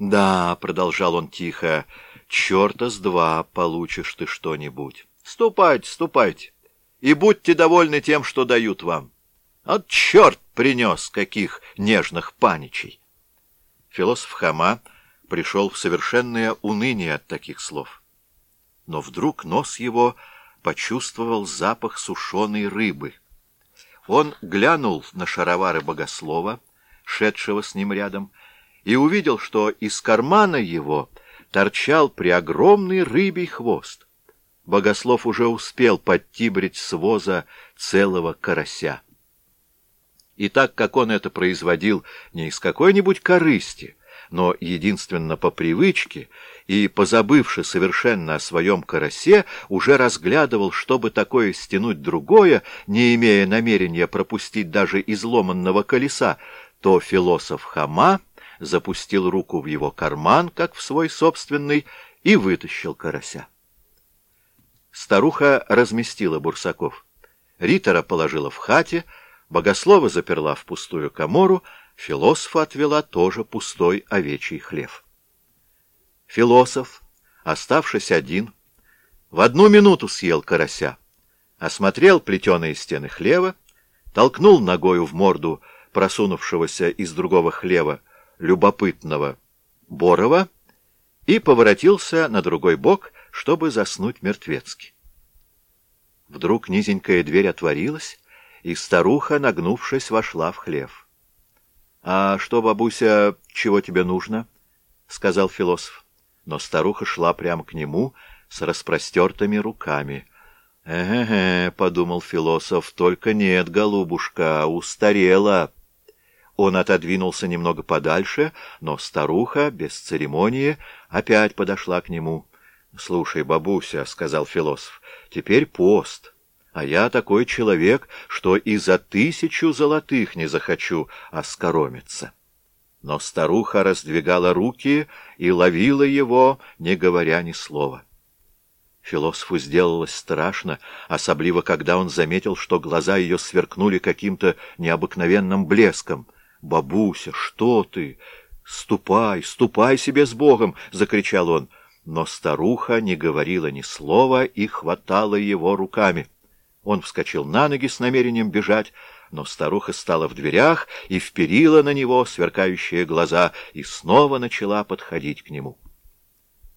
«Да», — продолжал он тихо, — «черта с два получишь ты что-нибудь. Ступайте, ступайте, и будьте довольны тем, что дают вам. От черт принес каких нежных паничей!» Философ Хама пришел в совершенное уныние от таких слов. Но вдруг нос его почувствовал запах сушеной рыбы. Он глянул на шаровары богослова, шедшего с ним рядом, и увидел, что из кармана его торчал преогромный рыбий хвост. Богослов уже успел подтибрить с воза целого карася. И так как он это производил не из какой-нибудь корысти, но единственно по привычке, и, позабывши совершенно о своем карасе, уже разглядывал, чтобы такое стянуть другое, не имея намерения пропустить даже изломанного колеса, то философ Хама запустил руку в его карман, как в свой собственный, и вытащил карася. Старуха разместила бурсаков. Ритора положила в хате, богослова заперла в пустую комору, философа отвела тоже пустой овечий хлев. Философ, оставшись один, в одну минуту съел карася, осмотрел плетеные стены хлева, толкнул ногою в морду просунувшегося из другого хлева любопытного Борова и поворотился на другой бок, чтобы заснуть мертвецки. Вдруг низенькая дверь отворилась, и старуха, нагнувшись, вошла в хлев. — А что, бабуся, чего тебе нужно? — сказал философ. Но старуха шла прямо к нему с распростертыми руками. «Э-э-э», — подумал философ, — «только нет, голубушка, устарела». Он отодвинулся немного подальше, но старуха, без церемонии, опять подошла к нему. — Слушай, бабуся, — сказал философ, — теперь пост, а я такой человек, что и за тысячу золотых не захочу оскоромиться. Но старуха раздвигала руки и ловила его, не говоря ни слова. Философу сделалось страшно, особливо когда он заметил, что глаза ее сверкнули каким-то необыкновенным блеском — «Бабуся, что ты? Ступай, ступай себе с Богом!» — закричал он. Но старуха не говорила ни слова и хватала его руками. Он вскочил на ноги с намерением бежать, но старуха стала в дверях и вперила на него сверкающие глаза и снова начала подходить к нему.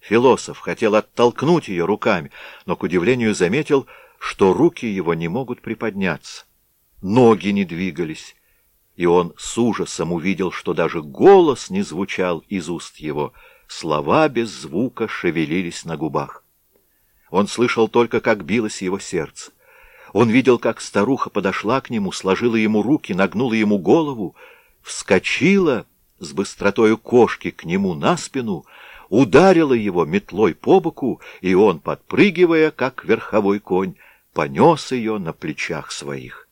Философ хотел оттолкнуть ее руками, но, к удивлению, заметил, что руки его не могут приподняться. Ноги не двигались и он с ужасом увидел, что даже голос не звучал из уст его, слова без звука шевелились на губах. Он слышал только, как билось его сердце. Он видел, как старуха подошла к нему, сложила ему руки, нагнула ему голову, вскочила с быстротою кошки к нему на спину, ударила его метлой по боку, и он, подпрыгивая, как верховой конь, понес ее на плечах своих.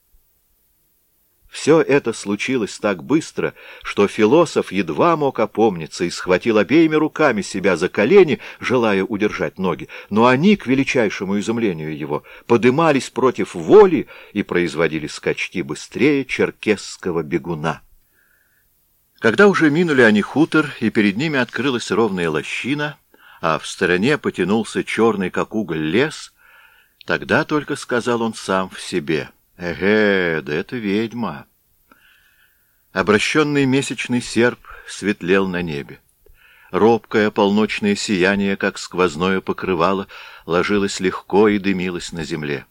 Все это случилось так быстро, что философ едва мог опомниться и схватил обеими руками себя за колени, желая удержать ноги, но они, к величайшему изумлению его, подымались против воли и производили скачки быстрее черкесского бегуна. Когда уже минули они хутор, и перед ними открылась ровная лощина, а в стороне потянулся черный, как уголь, лес, тогда только сказал он сам в себе — Эге, да это ведьма. Обращенный месячный серп светлел на небе. Робкое полночное сияние, как сквозное покрывало, ложилось легко и дымилось на земле.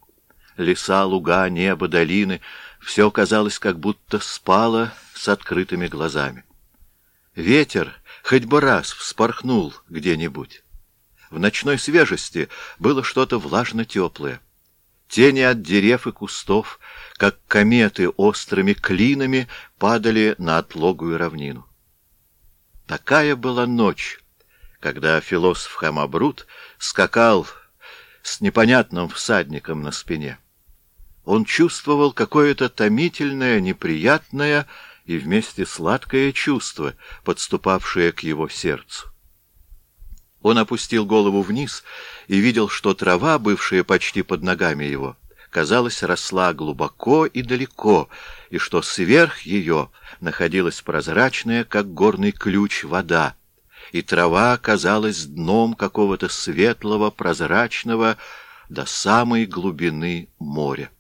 Леса, луга, небо, долины — все казалось, как будто спало с открытыми глазами. Ветер хоть бы раз вспорхнул где-нибудь. В ночной свежести было что-то влажно-теплое. Тени от дерев и кустов, как кометы острыми клинами, падали на отлогую равнину. Такая была ночь, когда философ Хамабрут скакал с непонятным всадником на спине. Он чувствовал какое-то томительное, неприятное и вместе сладкое чувство, подступавшее к его сердцу. Он опустил голову вниз и видел, что трава, бывшая почти под ногами его, казалось, росла глубоко и далеко, и что сверх ее находилась прозрачная, как горный ключ, вода, и трава казалась дном какого-то светлого, прозрачного до самой глубины моря.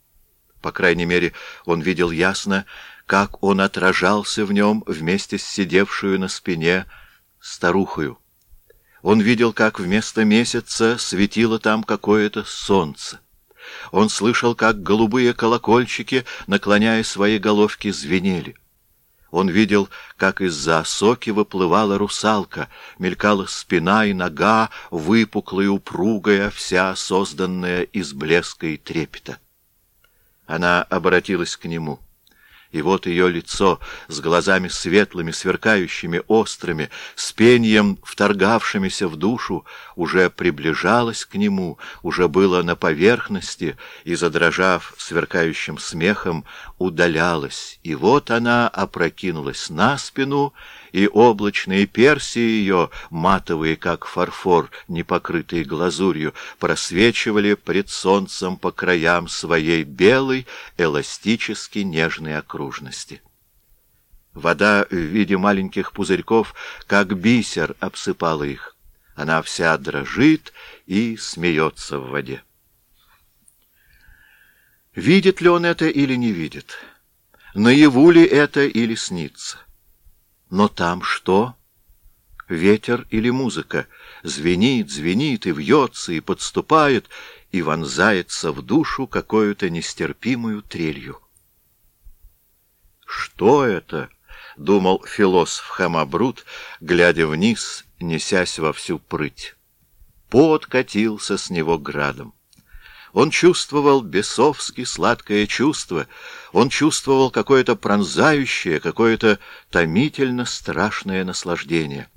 По крайней мере, он видел ясно, как он отражался в нем вместе с сидевшую на спине старухою. Он видел, как вместо месяца светило там какое-то солнце. Он слышал, как голубые колокольчики, наклоняя свои головки, звенели. Он видел, как из-за осоки выплывала русалка, мелькала спина и нога, выпуклая, упругая, вся созданная из блеска и трепета. Она обратилась к нему — и вот ее лицо с глазами светлыми, сверкающими, острыми, с пением, вторгавшимися в душу, уже приближалось к нему, уже было на поверхности и, задрожав сверкающим смехом, удалялась. И вот она опрокинулась на спину, и облачные персии ее, матовые, как фарфор, не покрытые глазурью, просвечивали пред солнцем по краям своей белой, эластически нежной окружности. Вода в виде маленьких пузырьков, как бисер, обсыпала их. Она вся дрожит и смеется в воде. Видит ли он это или не видит? Наяву ли это или снится? Но там что? Ветер или музыка? Звенит, звенит и вьется, и подступает, и вонзается в душу какую-то нестерпимую трелью. «Что это?» — думал философ Хамабрут, глядя вниз, несясь во всю прыть. Пот катился с него градом. Он чувствовал бесовски сладкое чувство, он чувствовал какое-то пронзающее, какое-то томительно страшное наслаждение.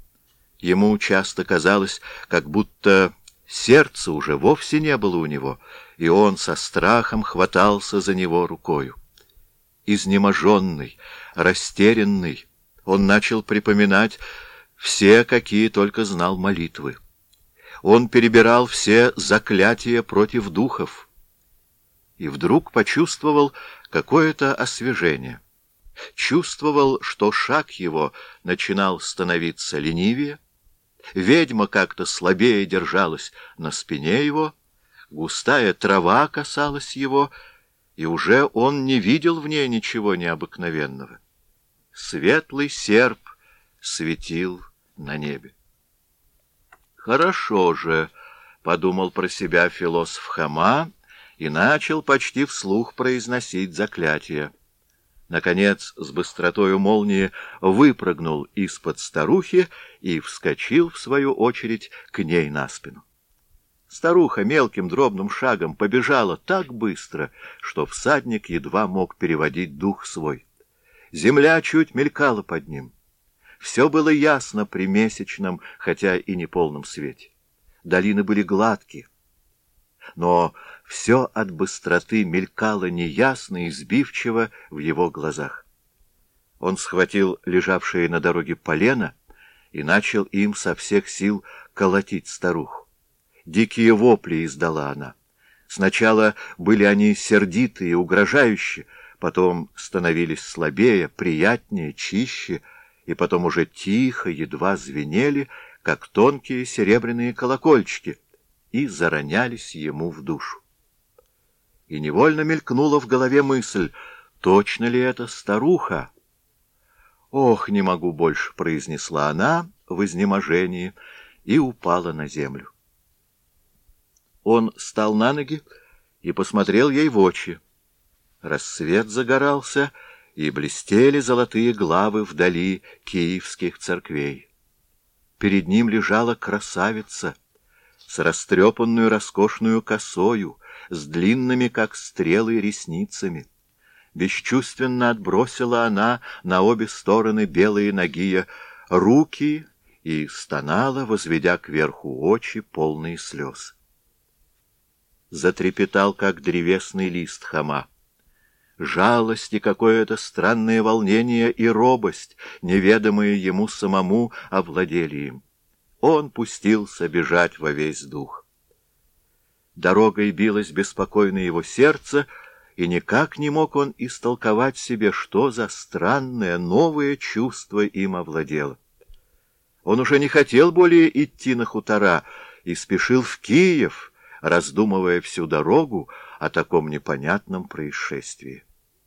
Ему часто казалось, как будто сердца уже вовсе не было у него, и он со страхом хватался за него рукою. Изнеможенный, растерянный, он начал припоминать все, какие только знал молитвы он перебирал все заклятия против духов и вдруг почувствовал какое-то освежение. Чувствовал, что шаг его начинал становиться ленивее, ведьма как-то слабее держалась на спине его, густая трава касалась его, и уже он не видел в ней ничего необыкновенного. Светлый серп светил на небе. «Хорошо же», — подумал про себя философ Хама и начал почти вслух произносить заклятие. Наконец, с быстротою молнии выпрыгнул из-под старухи и вскочил, в свою очередь, к ней на спину. Старуха мелким дробным шагом побежала так быстро, что всадник едва мог переводить дух свой. Земля чуть мелькала под ним. Все было ясно при месячном, хотя и неполном свете. Долины были гладкие, но все от быстроты мелькало неясно и сбивчиво в его глазах. Он схватил лежавшее на дороге полено и начал им со всех сил колотить старуху. Дикие вопли издала она. Сначала были они сердитые, угрожающие, потом становились слабее, приятнее, чище — и потом уже тихо, едва звенели, как тонкие серебряные колокольчики, и заронялись ему в душу. И невольно мелькнула в голове мысль, точно ли это старуха? «Ох, не могу больше», — произнесла она в изнеможении и упала на землю. Он встал на ноги и посмотрел ей в очи. Рассвет загорался, — и блестели золотые главы вдали киевских церквей. Перед ним лежала красавица с растрепанную роскошную косою, с длинными, как стрелы, ресницами. Бесчувственно отбросила она на обе стороны белые ноги руки и стонала, возведя кверху очи, полные слез. Затрепетал, как древесный лист хама жалость и какое-то странное волнение и робость, неведомые ему самому, овладели им. Он пустился бежать во весь дух. Дорогой билось беспокойно его сердце, и никак не мог он истолковать себе, что за странное новое чувство им овладело. Он уже не хотел более идти на хутора и спешил в Киев, раздумывая всю дорогу о таком непонятном происшествии.